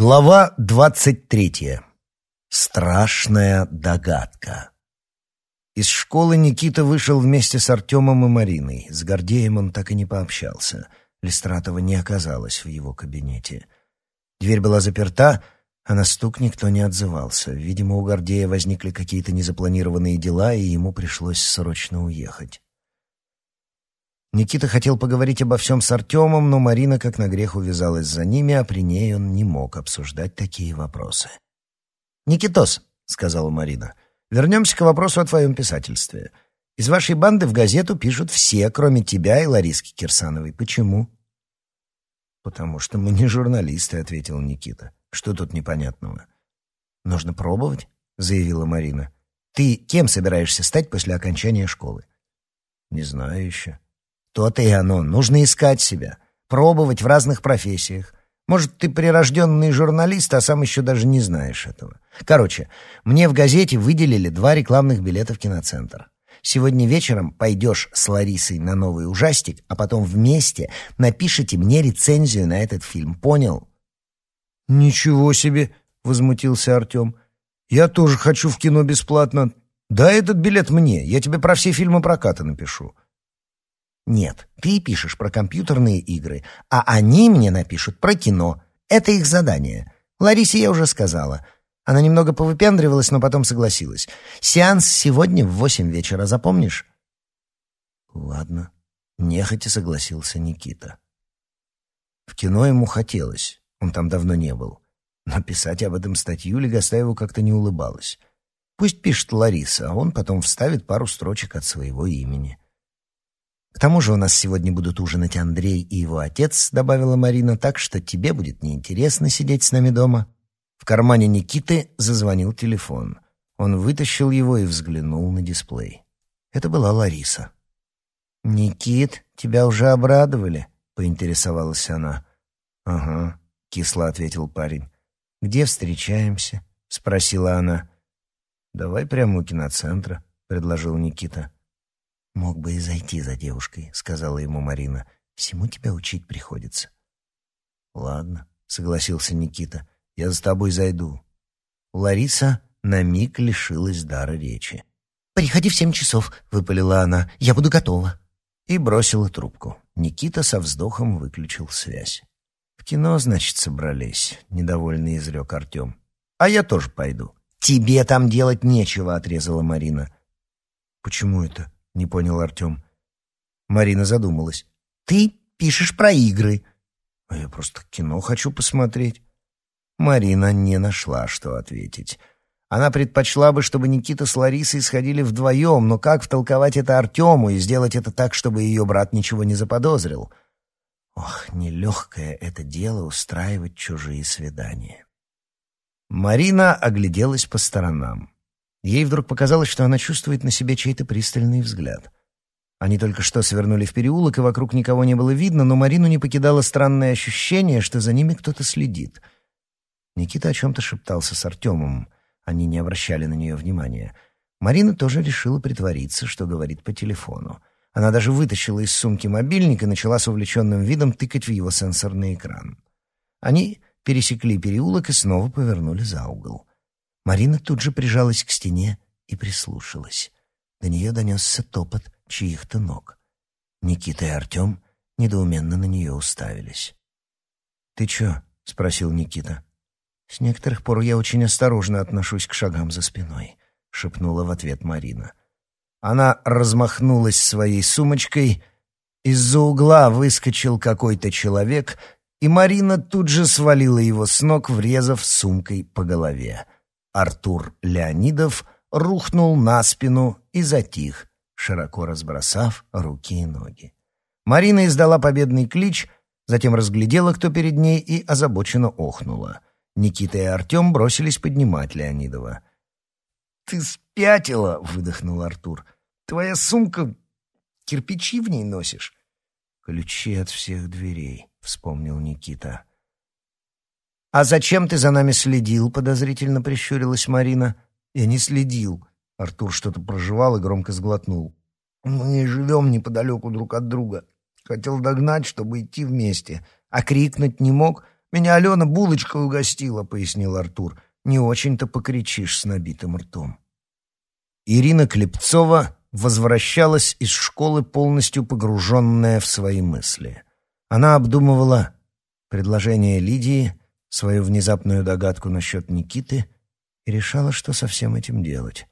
Глава двадцать третья. Страшная догадка. Из школы Никита вышел вместе с Артемом и Мариной. С Гордеем он так и не пообщался. Листратова не оказалась в его кабинете. Дверь была заперта, а на стук никто не отзывался. Видимо, у Гордея возникли какие-то незапланированные дела, и ему пришлось срочно уехать. Никита хотел поговорить обо всем с Артемом, но Марина как на грех увязалась за ними, а при ней он не мог обсуждать такие вопросы. «Никитос», — сказала Марина, — «вернемся к вопросу о твоем писательстве. Из вашей банды в газету пишут все, кроме тебя и Лариски Кирсановой. Почему?» «Потому что мы не журналисты», — ответил Никита. «Что тут непонятного?» «Нужно пробовать», — заявила Марина. «Ты кем собираешься стать после окончания школы?» «Не знаю еще», то-то и оно. Нужно искать себя, пробовать в разных профессиях. Может, ты прирожденный журналист, а сам еще даже не знаешь этого. Короче, мне в газете выделили два рекламных билета в киноцентр. Сегодня вечером пойдешь с Ларисой на новый ужастик, а потом вместе напишите мне рецензию на этот фильм. Понял? «Ничего себе!» — возмутился Артем. «Я тоже хочу в кино бесплатно. Дай этот билет мне, я тебе про все фильмы проката напишу». Нет, ты пишешь про компьютерные игры, а они мне напишут про кино. Это их задание. Ларисе я уже сказала. Она немного повыпендривалась, но потом согласилась. Сеанс сегодня в восемь вечера, запомнишь? Ладно, нехотя согласился Никита. В кино ему хотелось, он там давно не был. Но писать об этом статью Легостаеву как-то не улыбалось. Пусть пишет Лариса, а он потом вставит пару строчек от своего имени. К тому же у нас сегодня будут ужинать Андрей и его отец, добавила Марина, так что тебе будет неинтересно сидеть с нами дома. В кармане Никиты зазвонил телефон. Он вытащил его и взглянул на дисплей. Это была Лариса. «Никит, тебя уже обрадовали?» — поинтересовалась она. «Ага», — кисло ответил парень. «Где встречаемся?» — спросила она. «Давай прямо у киноцентра», — предложил Никита. «Мог бы и зайти за девушкой», — сказала ему Марина. «Всему тебя учить приходится». «Ладно», — согласился Никита. «Я за тобой зайду». Лариса на миг лишилась дара речи. «Приходи в семь часов», — выпалила она. «Я буду готова». И бросила трубку. Никита со вздохом выключил связь. «В кино, значит, собрались», — недовольный изрек Артем. «А я тоже пойду». «Тебе там делать нечего», — отрезала Марина. «Почему это?» — не понял Артем. Марина задумалась. «Ты пишешь про игры». «А я просто кино хочу посмотреть». Марина не нашла, что ответить. Она предпочла бы, чтобы Никита с Ларисой сходили вдвоем, но как втолковать это Артему и сделать это так, чтобы ее брат ничего не заподозрил? Ох, нелегкое это дело устраивать чужие свидания. Марина огляделась по сторонам. Ей вдруг показалось, что она чувствует на себе чей-то пристальный взгляд. Они только что свернули в переулок, и вокруг никого не было видно, но Марину не покидало странное ощущение, что за ними кто-то следит. Никита о чем-то шептался с Артемом. Они не обращали на нее внимания. Марина тоже решила притвориться, что говорит по телефону. Она даже вытащила из сумки мобильник и начала с увлеченным видом тыкать в его сенсорный экран. Они пересекли переулок и снова повернули за угол. Марина тут же прижалась к стене и прислушалась. До нее донесся топот чьих-то ног. Никита и Артем недоуменно на нее уставились. «Ты чё?» — спросил Никита. «С некоторых пор я очень осторожно отношусь к шагам за спиной», — шепнула в ответ Марина. Она размахнулась своей сумочкой, из-за угла выскочил какой-то человек, и Марина тут же свалила его с ног, врезав сумкой по голове. Артур Леонидов рухнул на спину и затих, широко разбросав руки и ноги. Марина издала победный клич, затем разглядела, кто перед ней, и озабоченно охнула. Никита и Артем бросились поднимать Леонидова. «Ты спятила!» — выдохнул Артур. «Твоя сумка... Кирпичи в ней носишь?» «Ключи от всех дверей», — вспомнил Никита. «А зачем ты за нами следил?» — подозрительно прищурилась Марина. «Я не следил». Артур что-то проживал и громко сглотнул. «Мы живем неподалеку друг от друга. Хотел догнать, чтобы идти вместе. А крикнуть не мог. Меня Алена булочкой угостила», — пояснил Артур. «Не очень-то покричишь с набитым ртом». Ирина Клепцова возвращалась из школы полностью погруженная в свои мысли. Она обдумывала предложение Лидии, свою внезапную догадку насчет Никиты и решала, что со всем этим делать.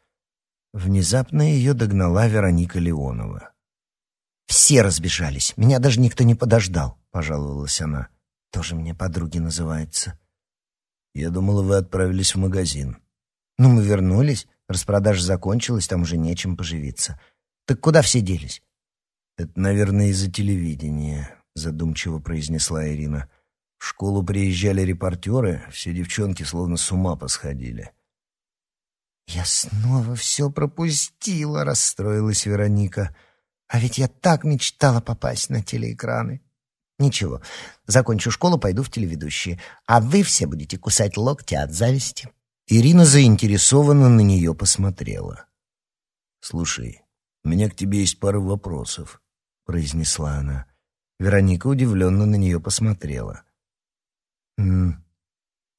Внезапно ее догнала Вероника Леонова. «Все разбежались, меня даже никто не подождал», — пожаловалась она. «Тоже мне подруги называется». «Я думала, вы отправились в магазин». «Ну, мы вернулись, распродажа закончилась, там уже нечем поживиться. Так куда все делись?» «Это, наверное, из-за телевидения», — задумчиво произнесла Ирина. В школу приезжали репортеры, все девчонки словно с ума посходили. «Я снова все пропустила», — расстроилась Вероника. «А ведь я так мечтала попасть на телеэкраны». «Ничего, закончу школу, пойду в телеведущие, а вы все будете кусать локти от зависти». Ирина заинтересованно на нее посмотрела. «Слушай, у меня к тебе есть пара вопросов», — произнесла она. Вероника удивленно на нее посмотрела. «М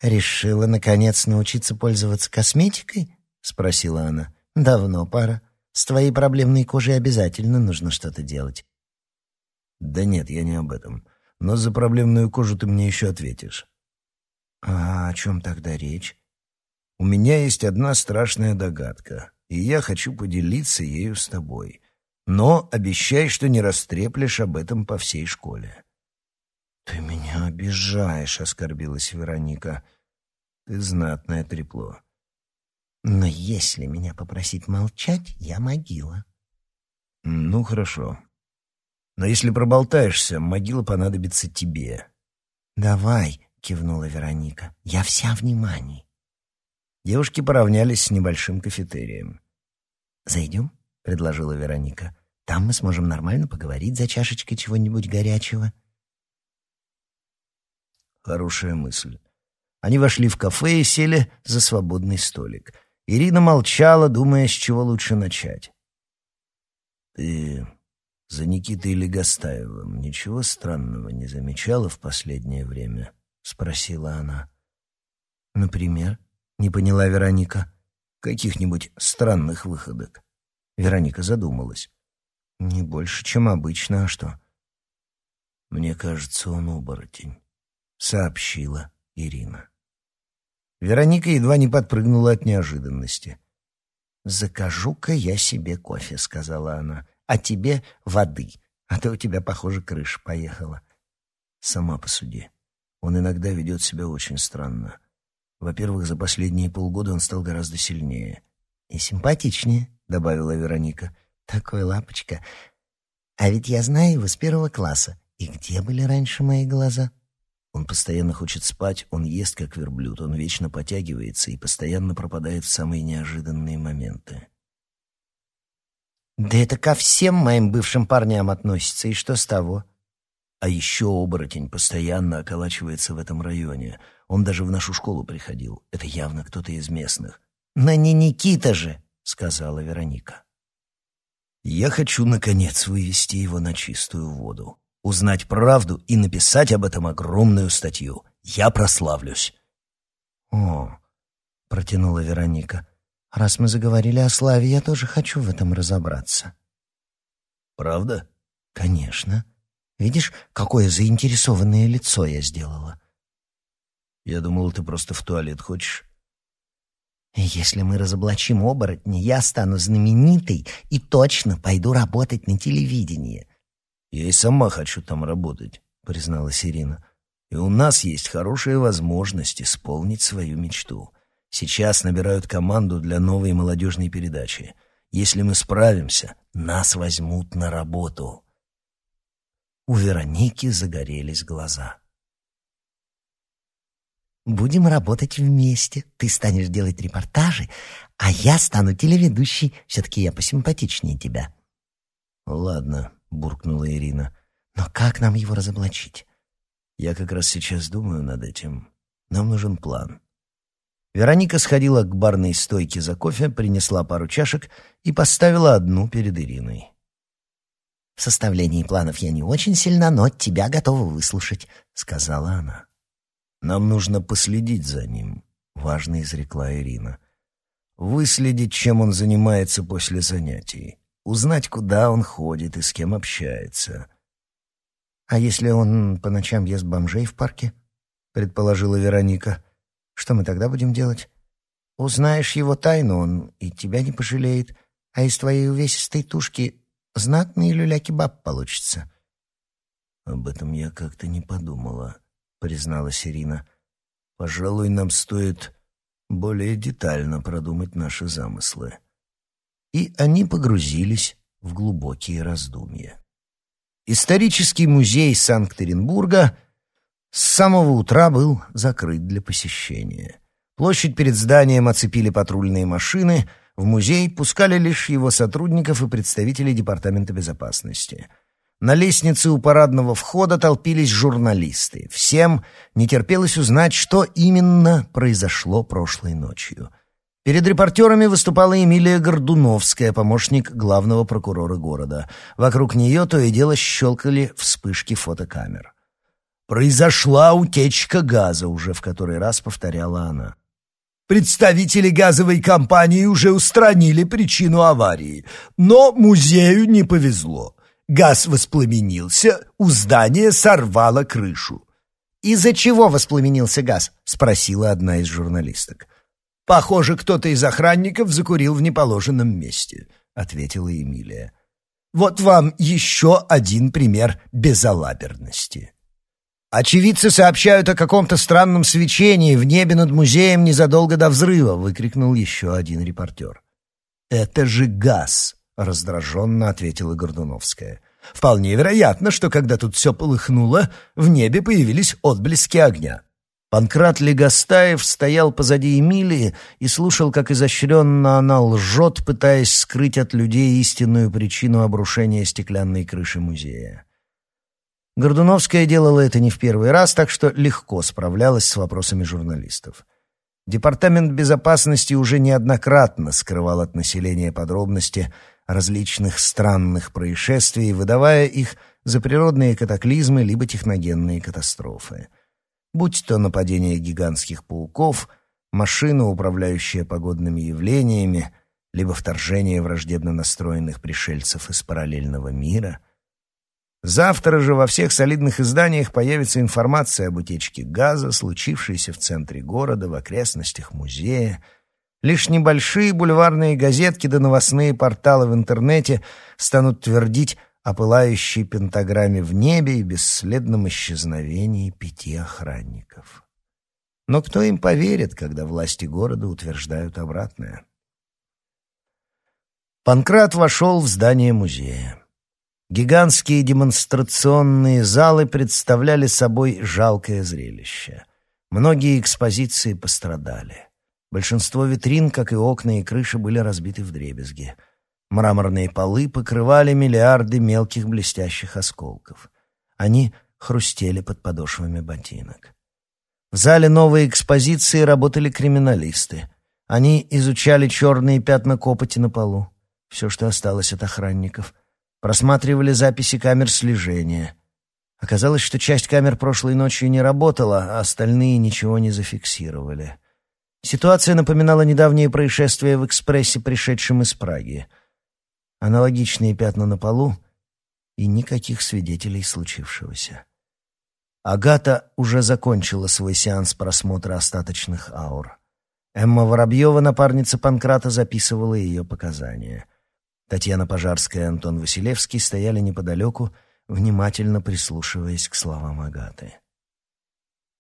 решила, наконец, научиться пользоваться косметикой?» — спросила она. «Давно пора. С твоей проблемной кожей обязательно нужно что-то делать». «Да нет, я не об этом. Но за проблемную кожу ты мне еще ответишь». «А о чем тогда речь?» «У меня есть одна страшная догадка, и я хочу поделиться ею с тобой. Но обещай, что не растреплешь об этом по всей школе». «Ты меня обижаешь», — оскорбилась Вероника. «Ты знатное трепло». «Но если меня попросить молчать, я могила». «Ну, хорошо. Но если проболтаешься, могила понадобится тебе». «Давай», — кивнула Вероника, — «я вся внимание». Девушки поравнялись с небольшим кафетерием. «Зайдем?» — предложила Вероника. «Там мы сможем нормально поговорить за чашечкой чего-нибудь горячего». Хорошая мысль. Они вошли в кафе и сели за свободный столик. Ирина молчала, думая, с чего лучше начать. «Ты за Никитой Легостаевым ничего странного не замечала в последнее время?» — спросила она. «Например?» — не поняла Вероника. «Каких-нибудь странных выходок?» Вероника задумалась. «Не больше, чем обычно, а что?» «Мне кажется, он оборотень» сообщила Ирина. Вероника едва не подпрыгнула от неожиданности. «Закажу-ка я себе кофе», — сказала она, — «а тебе воды, а то у тебя, похоже, крыша поехала». «Сама посуди. Он иногда ведет себя очень странно. Во-первых, за последние полгода он стал гораздо сильнее». «И симпатичнее», — добавила Вероника. «Такой лапочка. А ведь я знаю его с первого класса. И где были раньше мои глаза?» Он постоянно хочет спать, он ест как верблюд, он вечно потягивается и постоянно пропадает в самые неожиданные моменты. Да это ко всем моим бывшим парням относится, и что с того? А еще оборотень постоянно околачивается в этом районе. Он даже в нашу школу приходил. Это явно кто-то из местных. «Но не Никита же!» — сказала Вероника. «Я хочу, наконец, вывести его на чистую воду узнать правду и написать об этом огромную статью. Я прославлюсь. О, протянула Вероника. Раз мы заговорили о славе, я тоже хочу в этом разобраться. Правда? Конечно. Видишь, какое заинтересованное лицо я сделала. Я думал, ты просто в туалет хочешь. Если мы разоблачим оборотни, я стану знаменитой и точно пойду работать на телевидении. «Я и сама хочу там работать», — призналась Ирина. «И у нас есть хорошая возможность исполнить свою мечту. Сейчас набирают команду для новой молодежной передачи. Если мы справимся, нас возьмут на работу». У Вероники загорелись глаза. «Будем работать вместе. Ты станешь делать репортажи, а я стану телеведущей. Все-таки я посимпатичнее тебя». «Ладно», — буркнула Ирина. «Но как нам его разоблачить?» «Я как раз сейчас думаю над этим. Нам нужен план». Вероника сходила к барной стойке за кофе, принесла пару чашек и поставила одну перед Ириной. «В составлении планов я не очень сильна, но тебя готова выслушать», — сказала она. «Нам нужно последить за ним», — важно изрекла Ирина. «Выследить, чем он занимается после занятий. Узнать, куда он ходит и с кем общается». «А если он по ночам ест бомжей в парке?» — предположила Вероника. «Что мы тогда будем делать? Узнаешь его тайну, он и тебя не пожалеет, а из твоей увесистой тушки знатный люля-кебаб получится». «Об этом я как-то не подумала», — призналась Ирина. «Пожалуй, нам стоит более детально продумать наши замыслы». И они погрузились в глубокие раздумья. Исторический музей Санкт-Петербурга с самого утра был закрыт для посещения. Площадь перед зданием оцепили патрульные машины, в музей пускали лишь его сотрудников и представителей Департамента безопасности. На лестнице у парадного входа толпились журналисты. Всем не терпелось узнать, что именно произошло прошлой ночью. Перед репортерами выступала Эмилия Гордуновская, помощник главного прокурора города. Вокруг нее то и дело щелкали вспышки фотокамер. «Произошла утечка газа», — уже в который раз повторяла она. Представители газовой компании уже устранили причину аварии, но музею не повезло. Газ воспламенился, у здания сорвало крышу. «Из-за чего воспламенился газ?» — спросила одна из журналисток. «Похоже, кто-то из охранников закурил в неположенном месте», — ответила Эмилия. «Вот вам еще один пример безалаберности». «Очевидцы сообщают о каком-то странном свечении в небе над музеем незадолго до взрыва», — выкрикнул еще один репортер. «Это же газ», — раздраженно ответила Гордуновская. «Вполне вероятно, что когда тут все полыхнуло, в небе появились отблески огня». Панкрат Легостаев стоял позади Эмилии и слушал, как изощренно она лжет, пытаясь скрыть от людей истинную причину обрушения стеклянной крыши музея. Гордуновская делала это не в первый раз, так что легко справлялась с вопросами журналистов. Департамент безопасности уже неоднократно скрывал от населения подробности различных странных происшествий, выдавая их за природные катаклизмы либо техногенные катастрофы будь то нападение гигантских пауков, машина, управляющая погодными явлениями, либо вторжение враждебно настроенных пришельцев из параллельного мира. Завтра же во всех солидных изданиях появится информация об утечке газа, случившейся в центре города, в окрестностях музея. Лишь небольшие бульварные газетки да новостные порталы в интернете станут твердить о пылающей пентаграмме в небе и бесследном исчезновении пяти охранников. Но кто им поверит, когда власти города утверждают обратное? Панкрат вошел в здание музея. Гигантские демонстрационные залы представляли собой жалкое зрелище. Многие экспозиции пострадали. Большинство витрин, как и окна и крыши, были разбиты вдребезги — Мраморные полы покрывали миллиарды мелких блестящих осколков. Они хрустели под подошвами ботинок. В зале новой экспозиции работали криминалисты. Они изучали черные пятна копоти на полу, все, что осталось от охранников, просматривали записи камер слежения. Оказалось, что часть камер прошлой ночью не работала, а остальные ничего не зафиксировали. Ситуация напоминала недавнее происшествие в экспрессе, пришедшем из Праги — аналогичные пятна на полу и никаких свидетелей случившегося. Агата уже закончила свой сеанс просмотра остаточных аур. Эмма Воробьева, напарница Панкрата, записывала ее показания. Татьяна Пожарская и Антон Василевский стояли неподалеку, внимательно прислушиваясь к словам Агаты.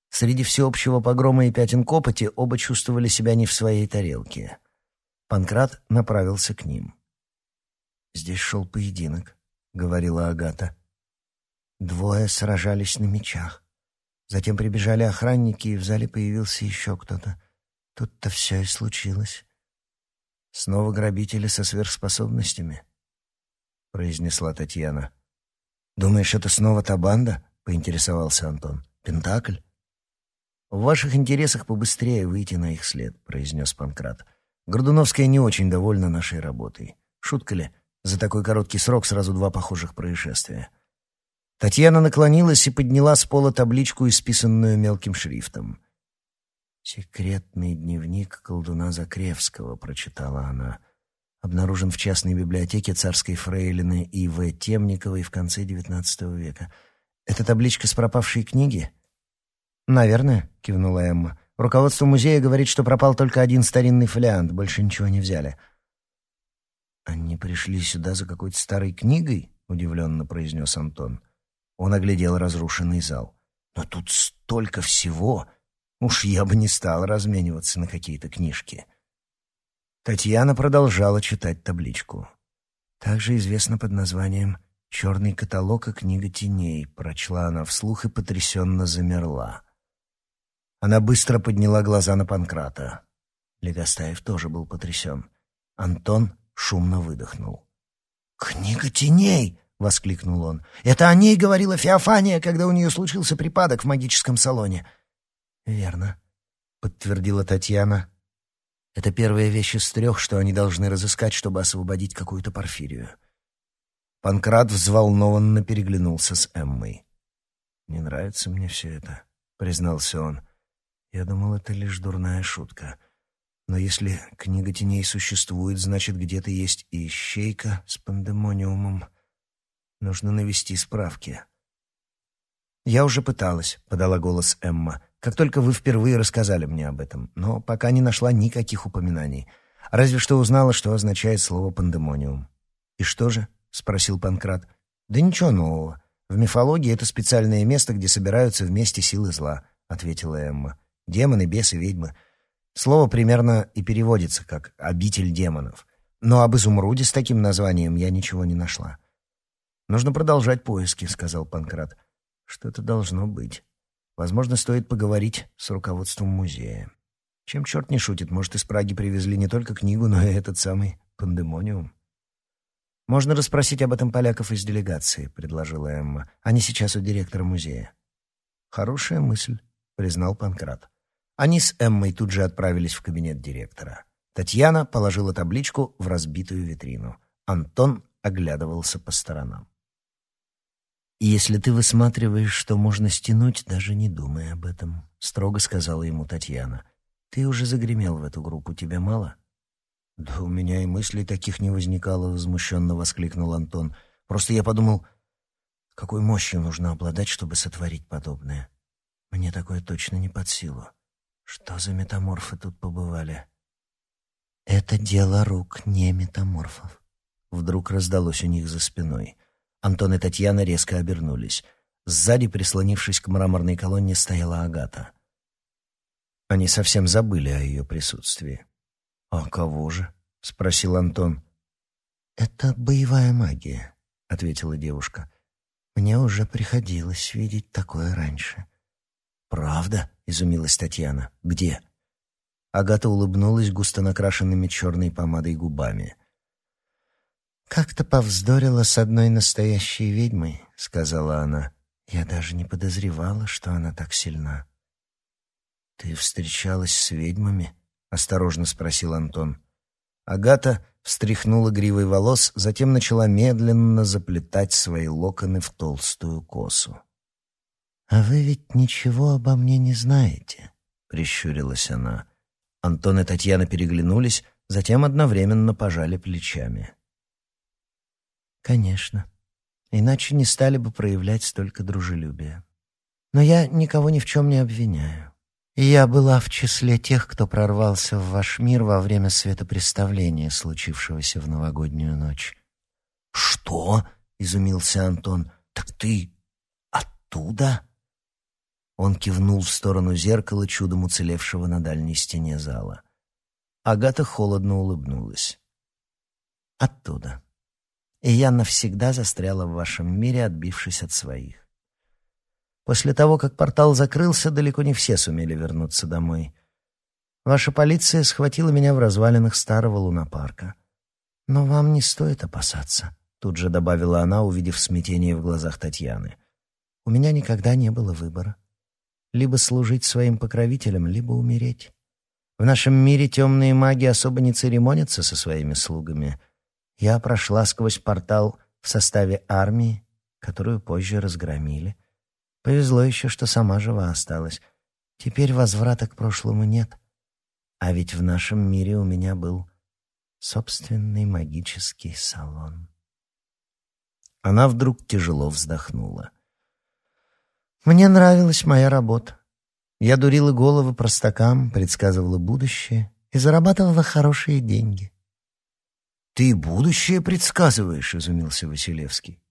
Среди всеобщего погрома и пятен копоти оба чувствовали себя не в своей тарелке. Панкрат направился к ним. «Здесь шел поединок», — говорила Агата. Двое сражались на мечах. Затем прибежали охранники, и в зале появился еще кто-то. Тут-то все и случилось. «Снова грабители со сверхспособностями?» — произнесла Татьяна. «Думаешь, это снова та банда?» — поинтересовался Антон. «Пентакль?» «В ваших интересах побыстрее выйти на их след», — произнес Панкрат. «Гордуновская не очень довольна нашей работой. Шутка ли? За такой короткий срок сразу два похожих происшествия. Татьяна наклонилась и подняла с пола табличку, исписанную мелким шрифтом. «Секретный дневник колдуна Закревского», — прочитала она. «Обнаружен в частной библиотеке царской фрейлины И.В. Темниковой в конце XIX века. Это табличка с пропавшей книги?» «Наверное», — кивнула Эмма. «Руководство музея говорит, что пропал только один старинный фолиант, больше ничего не взяли». «Они пришли сюда за какой-то старой книгой?» — удивленно произнес Антон. Он оглядел разрушенный зал. «Но тут столько всего! Уж я бы не стал размениваться на какие-то книжки». Татьяна продолжала читать табличку. Также известно под названием «Черный каталог и книга теней», прочла она вслух и потрясенно замерла. Она быстро подняла глаза на Панкрата. Легостаев тоже был потрясен. Антон шумно выдохнул. «Книга теней!» — воскликнул он. «Это о ней говорила Феофания, когда у нее случился припадок в магическом салоне». «Верно», — подтвердила Татьяна. «Это первая вещь из трех, что они должны разыскать, чтобы освободить какую-то Порфирию». Панкрат взволнованно переглянулся с Эммой. «Не нравится мне все это», — признался он. «Я думал, это лишь дурная шутка». Но если книга теней существует, значит, где-то есть и ищейка с пандемониумом. Нужно навести справки. «Я уже пыталась», — подала голос Эмма, «как только вы впервые рассказали мне об этом, но пока не нашла никаких упоминаний. Разве что узнала, что означает слово «пандемониум». «И что же?» — спросил Панкрат. «Да ничего нового. В мифологии это специальное место, где собираются вместе силы зла», — ответила Эмма. «Демоны, бесы, ведьмы. Слово примерно и переводится как «обитель демонов». Но об изумруде с таким названием я ничего не нашла. «Нужно продолжать поиски», — сказал Панкрат. «Что-то должно быть. Возможно, стоит поговорить с руководством музея. Чем черт не шутит, может, из Праги привезли не только книгу, но и этот самый пандемониум». «Можно расспросить об этом поляков из делегации», — предложила Эмма. «Они сейчас у директора музея». «Хорошая мысль», — признал Панкрат. Они с Эммой тут же отправились в кабинет директора. Татьяна положила табличку в разбитую витрину. Антон оглядывался по сторонам. «Если ты высматриваешь, что можно стянуть, даже не думай об этом», — строго сказала ему Татьяна. «Ты уже загремел в эту группу, тебе мало?» «Да у меня и мыслей таких не возникало», — возмущенно воскликнул Антон. «Просто я подумал, какой мощью нужно обладать, чтобы сотворить подобное. Мне такое точно не под силу. Что за метаморфы тут побывали?» «Это дело рук не метаморфов», — вдруг раздалось у них за спиной — Антон и Татьяна резко обернулись. Сзади, прислонившись к мраморной колонне, стояла Агата. Они совсем забыли о ее присутствии. «А кого же?» — спросил Антон. «Это боевая магия», — ответила девушка. «Мне уже приходилось видеть такое раньше». «Правда?» — изумилась Татьяна. «Где?» Агата улыбнулась густо накрашенными черной помадой губами. «Как-то повздорила с одной настоящей ведьмой», — сказала она. «Я даже не подозревала, что она так сильна». «Ты встречалась с ведьмами?» — осторожно спросил Антон. Агата встряхнула гривой волос, затем начала медленно заплетать свои локоны в толстую косу. «А вы ведь ничего обо мне не знаете», — прищурилась она. Антон и Татьяна переглянулись, затем одновременно пожали плечами. Конечно. Иначе не стали бы проявлять столько дружелюбия. Но я никого ни в чем не обвиняю. И я была в числе тех, кто прорвался в ваш мир во время светопреставления, случившегося в новогоднюю ночь. «Что?» — изумился Антон. «Так ты оттуда?» Он кивнул в сторону зеркала, чудом уцелевшего на дальней стене зала. Агата холодно улыбнулась. «Оттуда» и я навсегда застряла в вашем мире, отбившись от своих. После того, как портал закрылся, далеко не все сумели вернуться домой. Ваша полиция схватила меня в развалинах старого лунопарка. Но вам не стоит опасаться, тут же добавила она, увидев смятение в глазах Татьяны. У меня никогда не было выбора. Либо служить своим покровителям, либо умереть. В нашем мире темные маги особо не церемонятся со своими слугами — я прошла сквозь портал в составе армии которую позже разгромили. Повезло еще, что сама жива осталась. Теперь возврата к прошлому нет. А ведь в нашем мире у меня был собственный магический салон. Она вдруг тяжело вздохнула. Мне нравилась моя работа. Я дурила головы простакам, предсказывала будущее и зарабатывала хорошие деньги. «Ты будущее предсказываешь?» — изумился Василевский.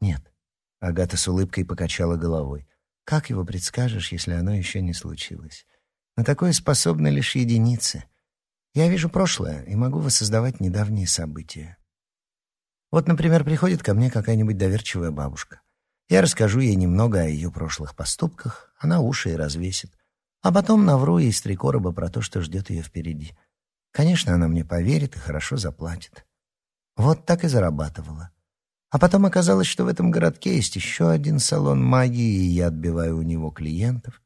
«Нет». Агата с улыбкой покачала головой. «Как его предскажешь, если оно еще не случилось? На такое способны лишь единицы. Я вижу прошлое и могу воссоздавать недавние события. Вот, например, приходит ко мне какая-нибудь доверчивая бабушка. Я расскажу ей немного о ее прошлых поступках, она уши и развесит. А потом навру ей с три короба про то, что ждет ее впереди. Конечно, она мне поверит и хорошо заплатит. Вот так и зарабатывала. А потом оказалось, что в этом городке есть еще один салон магии, и я отбиваю у него клиентов.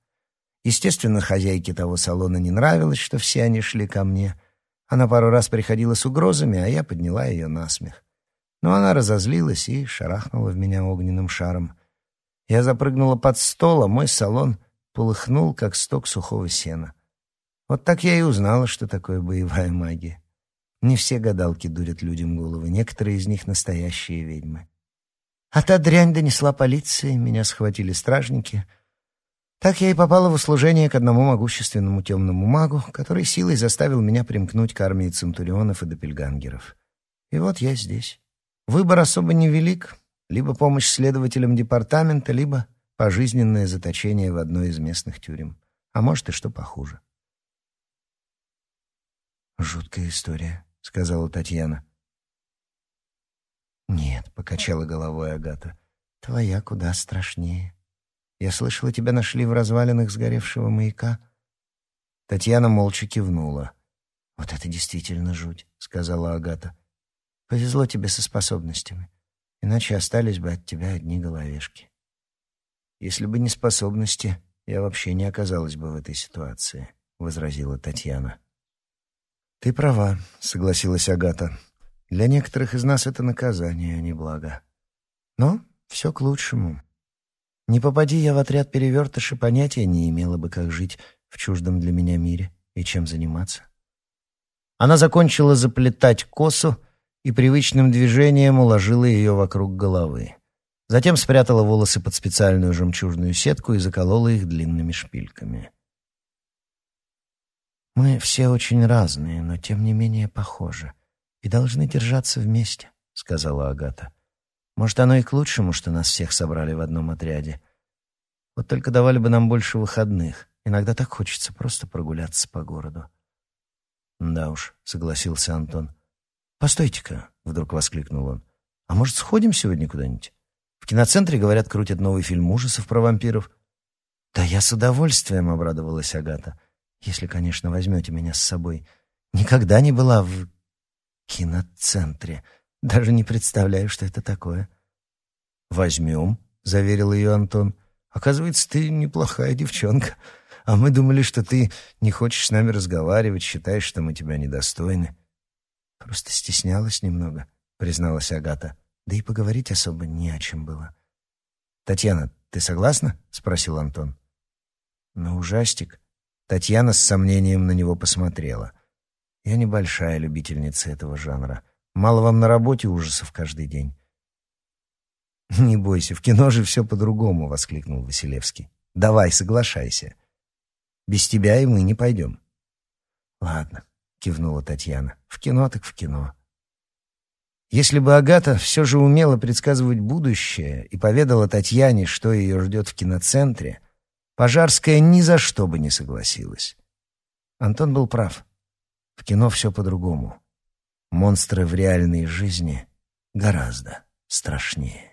Естественно, хозяйке того салона не нравилось, что все они шли ко мне. Она пару раз приходила с угрозами, а я подняла ее на смех. Но она разозлилась и шарахнула в меня огненным шаром. Я запрыгнула под стол, а мой салон полыхнул, как сток сухого сена. Вот так я и узнала, что такое боевая магия. Не все гадалки дурят людям головы, некоторые из них настоящие ведьмы. А та дрянь донесла полиции, меня схватили стражники. Так я и попала в услужение к одному могущественному темному магу, который силой заставил меня примкнуть к армии центурионов и допельгангеров. И вот я здесь. Выбор особо невелик. Либо помощь следователям департамента, либо пожизненное заточение в одной из местных тюрем. А может и что похуже. «Жуткая история», — сказала Татьяна. «Нет», — покачала головой Агата, — «твоя куда страшнее. Я слышала, тебя нашли в развалинах сгоревшего маяка». Татьяна молча кивнула. «Вот это действительно жуть», — сказала Агата. Повезло тебе со способностями, иначе остались бы от тебя одни головешки. Если бы не способности, я вообще не оказалась бы в этой ситуации, возразила Татьяна. Ты права, согласилась Агата. Для некоторых из нас это наказание, а не благо. Но все к лучшему. Не попади я в отряд перевертыши, понятия не имела бы, как жить в чуждом для меня мире и чем заниматься. Она закончила заплетать косу, и привычным движением уложила ее вокруг головы. Затем спрятала волосы под специальную жемчужную сетку и заколола их длинными шпильками. «Мы все очень разные, но тем не менее похожи и должны держаться вместе», — сказала Агата. «Может, оно и к лучшему, что нас всех собрали в одном отряде. Вот только давали бы нам больше выходных. Иногда так хочется просто прогуляться по городу». «Да уж», — согласился Антон. «Постойте-ка», — вдруг воскликнул он. «А может, сходим сегодня куда-нибудь? В киноцентре, говорят, крутят новый фильм ужасов про вампиров». «Да я с удовольствием», — обрадовалась Агата. «Если, конечно, возьмете меня с собой. Никогда не была в киноцентре. Даже не представляю, что это такое». «Возьмем», — заверил ее Антон. «Оказывается, ты неплохая девчонка. А мы думали, что ты не хочешь с нами разговаривать, считаешь, что мы тебя недостойны». Просто стеснялась немного, призналась Агата. Да и поговорить особо не о чем было. Татьяна, ты согласна? спросил Антон. На ужастик. Татьяна с сомнением на него посмотрела. Я небольшая любительница этого жанра. Мало вам на работе ужасов каждый день. «Не бойся, в кино же все по-другому», — воскликнул Василевский. «Давай, соглашайся. Без тебя и мы не пойдем». «Ладно, кивнула Татьяна. В кино так в кино. Если бы Агата все же умела предсказывать будущее и поведала Татьяне, что ее ждет в киноцентре, Пожарская ни за что бы не согласилась. Антон был прав. В кино все по-другому. Монстры в реальной жизни гораздо страшнее.